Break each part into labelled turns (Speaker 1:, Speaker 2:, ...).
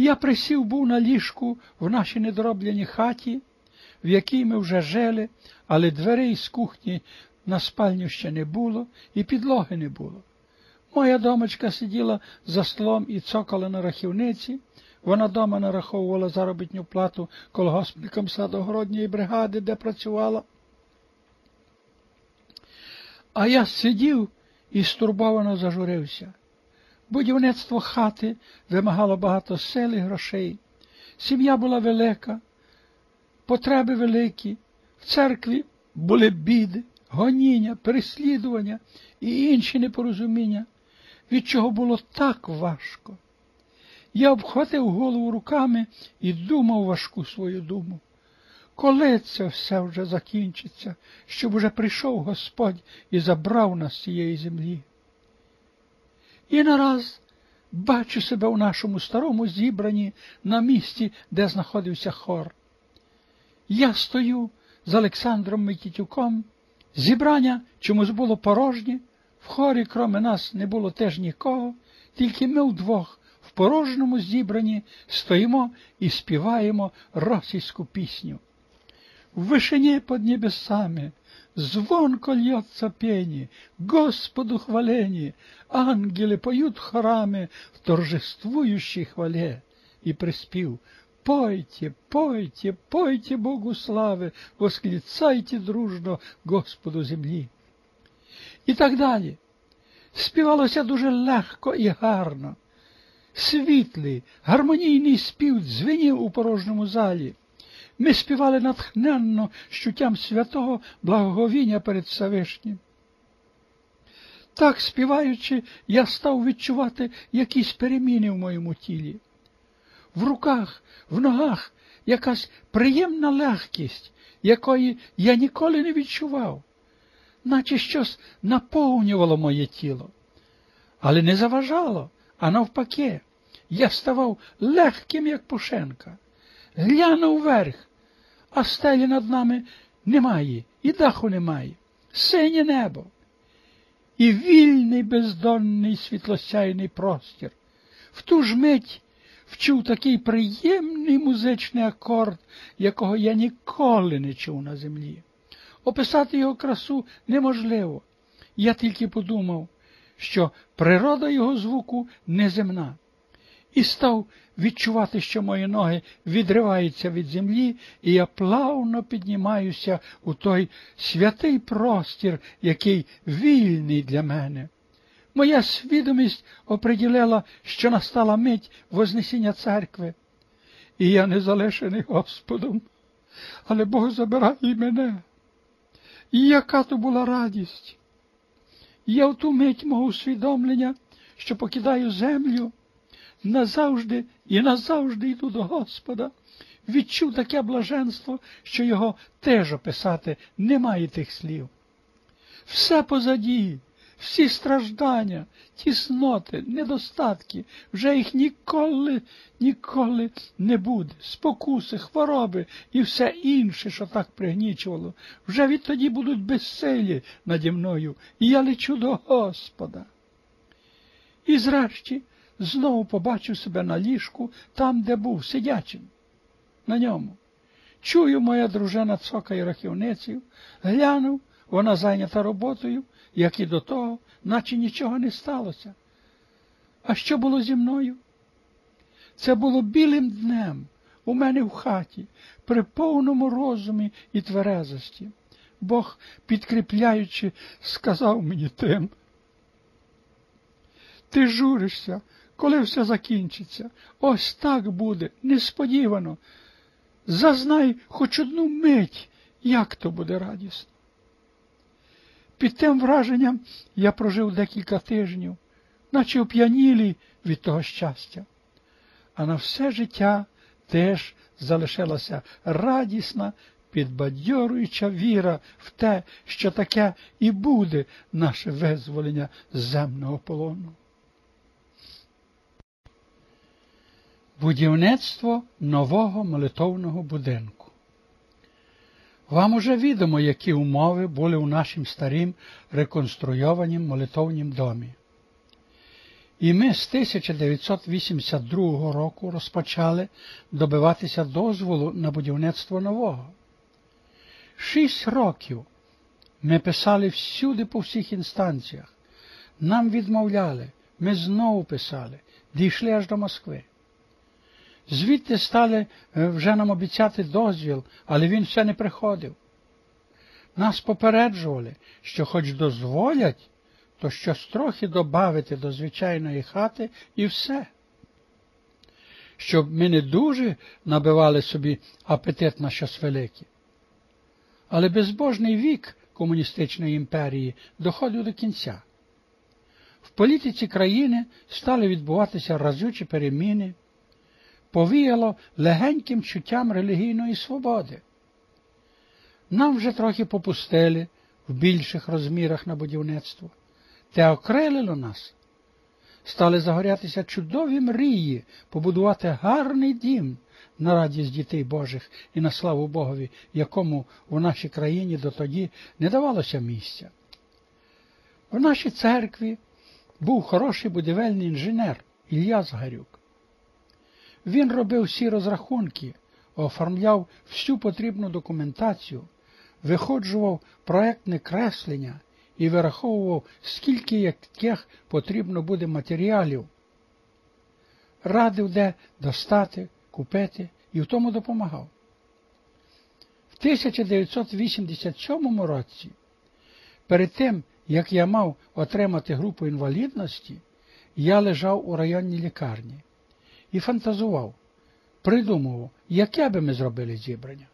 Speaker 1: Я присів був на ліжку в нашій недоробленій хаті, в якій ми вже жили, але дверей з кухні на спальню ще не було, і підлоги не було. Моя домочка сиділа за столом і цокала на рахівниці. Вона дома нараховувала заробітну плату колгоспникам садогородньої бригади, де працювала. А я сидів і стурбовано зажурився. Будівництво хати вимагало багато сил і грошей. Сім'я була велика, потреби великі, в церкві були біди, гоніння, переслідування і інші непорозуміння, від чого було так важко. Я обхватив голову руками і думав важку свою думу. Коли це все вже закінчиться, щоб уже прийшов Господь і забрав нас з цієї землі? І нараз бачу себе у нашому старому зібранні на місці, де знаходився хор. Я стою з Олександром Микітюком, зібрання чомусь було порожнє, в хорі, кроме нас, не було теж нікого, тільки ми вдвох в порожньому зібранні стоїмо і співаємо російську пісню. В вышине под небесами звонко льется пение, Господу хваление, ангелы поют хорами в торжествующей хвале. И приспів Пойте, пойте, пойте Богу слави, восклицайте дружно Господу землі. І так далі. Співалося дуже легко і гарно. Світлий, гармонійний спів дзвенів у порожньому залі. Ми співали натхненно з чуттям святого благоговіння перед Всевишнім. Так, співаючи, я став відчувати якісь переміни в моєму тілі. В руках, в ногах якась приємна легкість, якої я ніколи не відчував, наче щось наповнювало моє тіло, але не заважало, а навпаки, я ставав легким, як пушенка. Глянув вверх, а стелі над нами немає, і даху немає, синє небо. І вільний бездонний світлосяйний простір. В ту ж мить вчув такий приємний музичний акорд, якого я ніколи не чув на землі. Описати його красу неможливо. Я тільки подумав, що природа його звуку неземна і став відчувати, що мої ноги відриваються від землі, і я плавно піднімаюся у той святий простір, який вільний для мене. Моя свідомість оприділила, що настала мить Вознесіння церкви, і я не залишений Господом, але Бог забирає мене. І яка то була радість! Я в ту мить мого усвідомлення, що покидаю землю, назавжди і назавжди йду до Господа, відчув таке блаженство, що його теж описати немає тих слів. Все позаді, всі страждання, тісноти, недостатки, вже їх ніколи, ніколи не буде. Спокуси, хвороби і все інше, що так пригнічувало, вже відтоді будуть безсилі наді мною, і я лечу до Господа. І зрешті знову побачив себе на ліжку там, де був, сидячим, на ньому. Чую, моя дружина цокає рахівницею, глянув, вона зайнята роботою, як і до того, наче нічого не сталося. А що було зі мною? Це було білим днем у мене в хаті, при повному розумі і тверезості. Бог, підкріпляючи, сказав мені тим. Ти журишся, коли все закінчиться. Ось так буде, несподівано. Зазнай хоч одну мить, як то буде радісно. Під тим враженням я прожив декілька тижнів, наче оп'янілі від того щастя, а на все життя теж залишилася радісна, підбадьоруюча віра в те, що таке і буде наше визволення з земного полону. Будівництво нового молитовного будинку. Вам уже відомо, які умови були у нашім старім реконструйованім молитовнім домі. І ми з 1982 року розпочали добиватися дозволу на будівництво нового. Шість років ми писали всюди по всіх інстанціях. Нам відмовляли, ми знову писали, дійшли аж до Москви. Звідти стали е, вже нам обіцяти дозвіл, але він все не приходив. Нас попереджували, що хоч дозволять, то щось трохи добавити до звичайної хати і все. Щоб ми не дуже набивали собі апетит на щось велике. Але безбожний вік комуністичної імперії доходив до кінця. В політиці країни стали відбуватися разючі переміни, повіяло легеньким чуттям релігійної свободи. Нам вже трохи попустили в більших розмірах на будівництво, те окрелило нас. Стали загорятися чудові мрії побудувати гарний дім на радість дітей Божих і на славу Богові, якому в нашій країні дотоді не давалося місця. В нашій церкві був хороший будівельний інженер Ілля Згарюк. Він робив всі розрахунки, оформляв всю потрібну документацію, виходжував проектне креслення і вираховував, скільки яких потрібно буде матеріалів, радив де достати, купити і в тому допомагав. В 1987 році, перед тим, як я мав отримати групу інвалідності, я лежав у районній лікарні і фантазував, придумував, яке би ми зробили зібрання.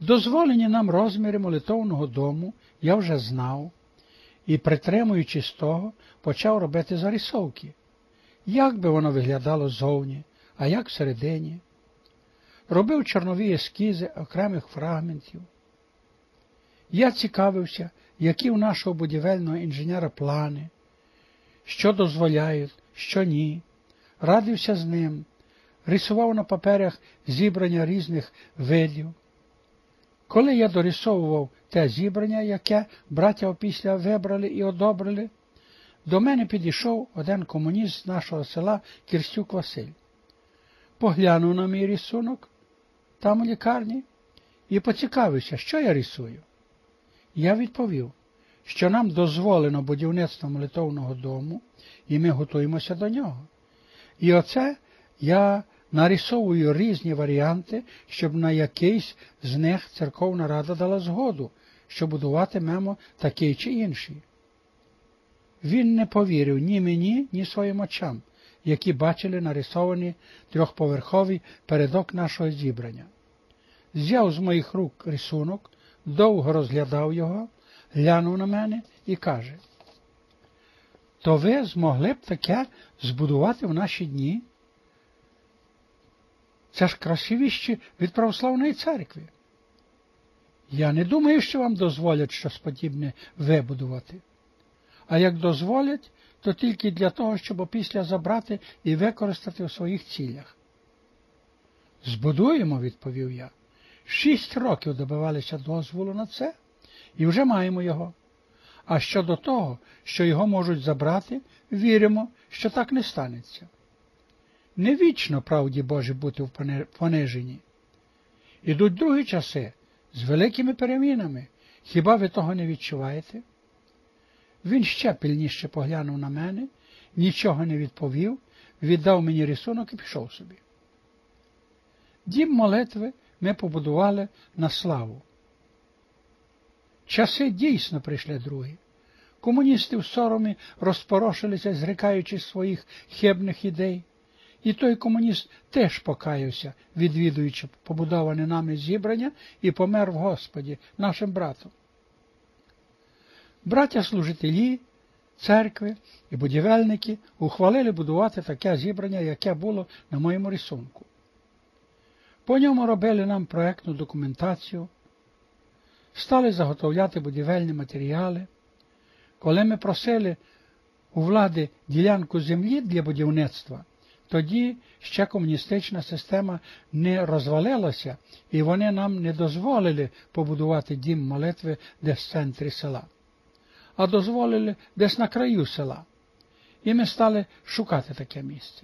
Speaker 1: Дозволені нам розміри молитовного дому я вже знав і, притримуючись того, почав робити зарисовки, як би воно виглядало ззовні, а як всередині. Робив чорнові ескізи окремих фрагментів. Я цікавився, які у нашого будівельного інженера плани, що дозволяють, що ні, радився з ним, рисував на паперах зібрання різних видів. Коли я дорисовував те зібрання, яке браття опісля вибрали і одобрили, до мене підійшов один комуніст з нашого села Кірстюк Василь. Поглянув на мій рисунок там у лікарні і поцікавився, що я рисую. Я відповів, що нам дозволено будівництво молитовного дому, і ми готуємося до нього. І оце я нарисовую різні варіанти, щоб на якийсь з них церковна рада дала згоду, що будуватимемо такий чи інший. Він не повірив ні мені, ні своїм очам, які бачили нарисовані трьохповерхові передок нашого зібрання. З'яв з моїх рук рисунок, довго розглядав його, глянув на мене і каже, то ви змогли б таке збудувати в наші дні? Це ж красивіще від православної церкви. Я не думаю, що вам дозволять щось подібне вибудувати. А як дозволять, то тільки для того, щоб опісля забрати і використати у своїх цілях. Збудуємо, відповів я. Шість років добивалися дозволу на це і вже маємо його. А щодо того, що його можуть забрати, віримо, що так не станеться. Не вічно правді Боже бути в пониженні. Ідуть другі часи з великими перемінами. Хіба ви того не відчуваєте? Він ще пильніше поглянув на мене, нічого не відповів, віддав мені рисунок і пішов собі. Дім молитви ми побудували на славу. Часи дійсно прийшли другі. Комуністи в соромі розпорошилися, зрикаючи своїх хибних ідей. І той комуніст теж покаявся, відвідуючи побудоване нами зібрання, і помер в Господі, нашим братом. Браття служителі, церкви і будівельники ухвалили будувати таке зібрання, яке було на моєму рисунку. По ньому робили нам проектну документацію, стали заготовляти будівельні матеріали. Коли ми просили у влади ділянку землі для будівництва, тоді ще комуністична система не розвалилася, і вони нам не дозволили побудувати дім молитви десь в центрі села, а дозволили десь на краю села. і ми стали шукати таке місце.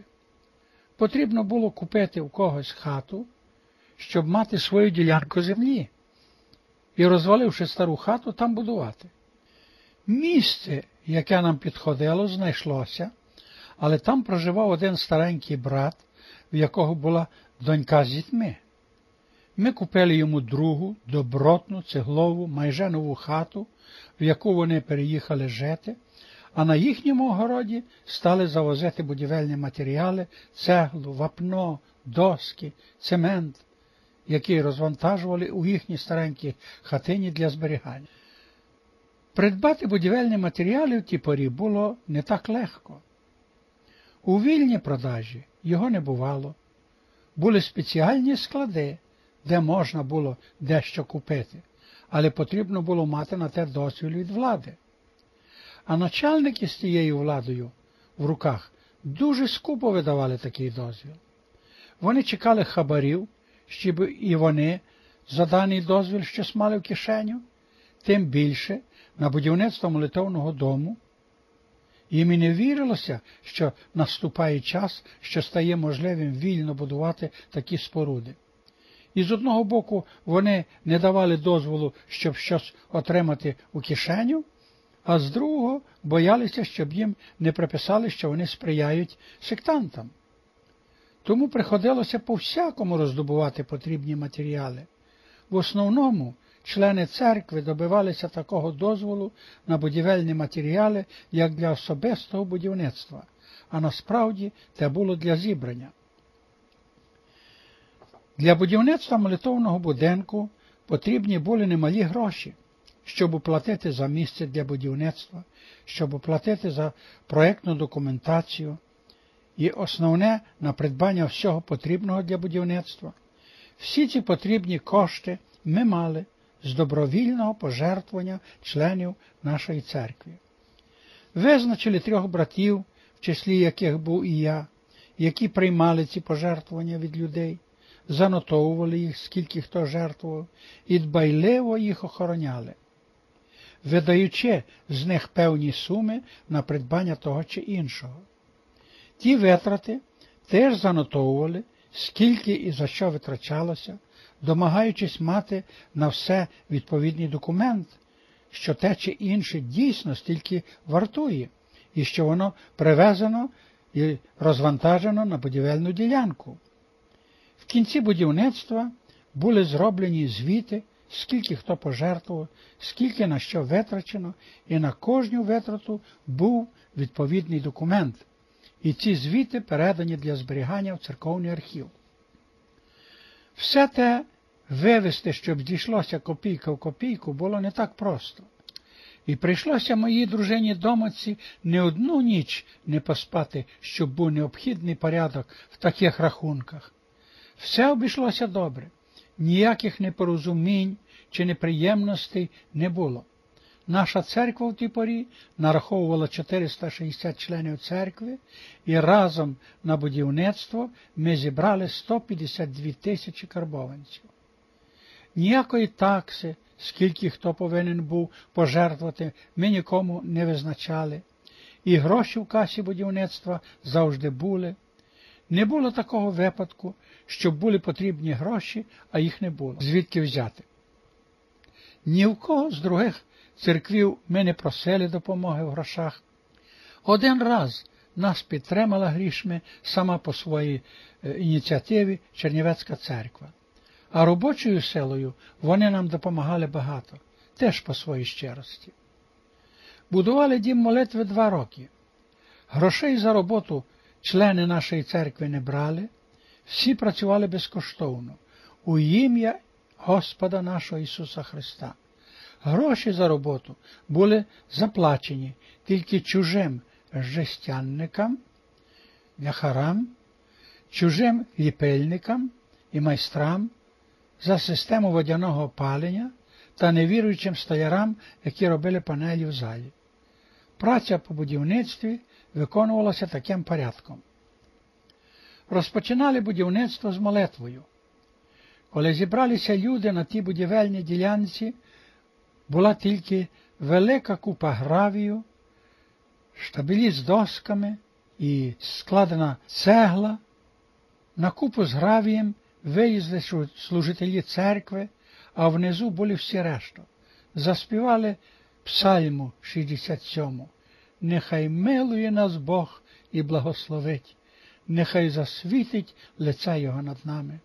Speaker 1: Потрібно було купити у когось хату, щоб мати свою ділянку землі і, розваливши стару хату, там будувати. Місце, яке нам підходило, знайшлося, але там проживав один старенький брат, в якого була донька з дітьми. Ми купили йому другу, добротну, цеглову, майже нову хату, в яку вони переїхали жити, а на їхньому огороді стали завозити будівельні матеріали, цеглу, вапно, доски, цемент, які розвантажували у їхній старенькій хатині для зберігання. Придбати будівельні матеріали в ті порі було не так легко. У вільній продажі його не бувало. Були спеціальні склади, де можна було дещо купити, але потрібно було мати на те дозвіл від влади. А начальники з тією владою в руках дуже скупо видавали такий дозвіл. Вони чекали хабарів, щоб і вони за даний дозвіл щось мали в кишеню, тим більше на будівництво молитовного дому. Їм і не вірилося, що наступає час, що стає можливим вільно будувати такі споруди. І з одного боку вони не давали дозволу, щоб щось отримати у кишеню, а з другого боялися, щоб їм не приписали, що вони сприяють сектантам. Тому приходилося по всякому роздобувати потрібні матеріали. В основному члени церкви добивалися такого дозволу на будівельні матеріали, як для особистого будівництва, а насправді це було для зібрання. Для будівництва молитовного будинку потрібні були немалі гроші, щоб оплатити за місце для будівництва, щоб оплатити за проєктну документацію і основне на придбання всього потрібного для будівництва. Всі ці потрібні кошти ми мали з добровільного пожертвування членів нашої церкви. Визначили трьох братів, в числі яких був і я, які приймали ці пожертвування від людей занотовували їх, скільки хто жертвував, і дбайливо їх охороняли, видаючи з них певні суми на придбання того чи іншого. Ті витрати теж занотовували, скільки і за що витрачалося, домагаючись мати на все відповідний документ, що те чи інше дійсно стільки вартує, і що воно привезено і розвантажено на будівельну ділянку. В кінці будівництва були зроблені звіти, скільки хто пожертвував, скільки на що витрачено, і на кожну витрату був відповідний документ, і ці звіти передані для зберігання в церковний архів. Все те вивести, щоб дійшлося копійка в копійку, було не так просто. І прийшлося моїй дружині домоці не одну ніч не поспати, щоб був необхідний порядок в таких рахунках. Все обійшлося добре, ніяких непорозумінь чи неприємностей не було. Наша церква в тій порі нараховувала 460 членів церкви, і разом на будівництво ми зібрали 152 тисячі карбованців. Ніякої такси, скільки хто повинен був пожертвувати, ми нікому не визначали, і гроші в касі будівництва завжди були. Не було такого випадку, щоб були потрібні гроші, а їх не було. Звідки взяти? Ні в кого з других церквів ми не просили допомоги в грошах. Один раз нас підтримала грішми сама по своїй е, ініціативі Чернівецька церква, а робочою силою вони нам допомагали багато, теж по своїй щирості. Будували дім молитви два роки. Грошей за роботу члени нашої церкви не брали, всі працювали безкоштовно у ім'я Господа нашого Ісуса Христа. Гроші за роботу були заплачені тільки чужим жестянникам, м'яхарам, чужим ліпельникам і майстрам за систему водяного опалення та невіруючим столярам, які робили панелі в залі. Праця по будівництві виконувалася таким порядком розпочинали будівництво з молитвою. Коли зібралися люди на тій будівельній ділянці, була тільки велика купа гравію, штабелі з досками і складена цегла. На купу з гравієм вилізли служителі церкви, а внизу були всі решта. Заспівали псальму 67. Нехай милує нас Бог і благословить, нехай засвітить лице Його над нами.